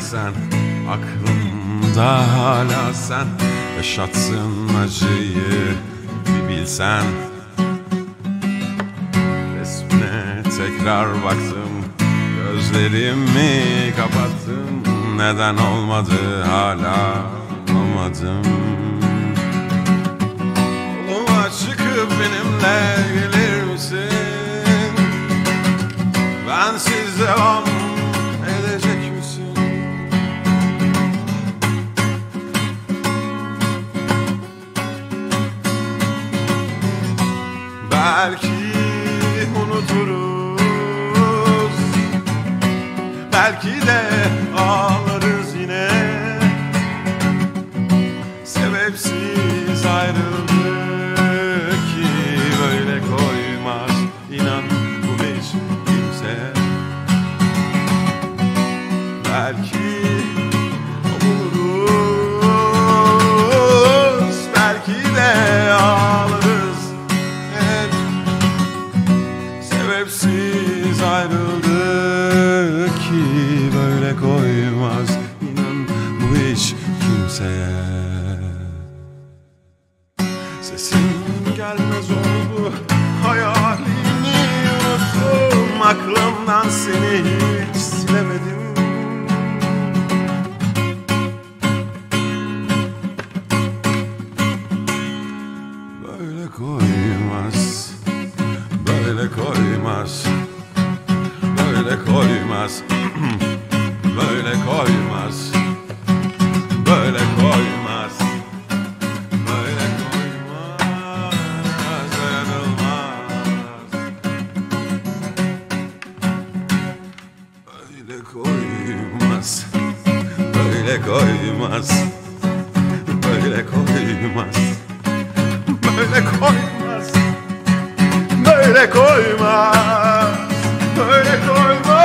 sen Aklımda hala sen. Yaşatsın acıyı bir bilsen. Resmine tekrar baktım Gözlerimi kapattım. Neden olmadı hala anlamadım Belki unuturuz. Belki de ağlarız Sebepsiz ayrıldık ki Böyle koymaz inan bu hiç kimseye. Sesin gelmez oldu Hayalini unuttum. Aklımdan seni hiç silemedim Böyle koymaz. Böyle koymaz. Böyle koymaz. Böyle koymaz. Böyle koymaz. Dayanılmaz Böyle koymaz. Böyle koymaz. Böyle koymaz Böyle koymaz Böyle koymaz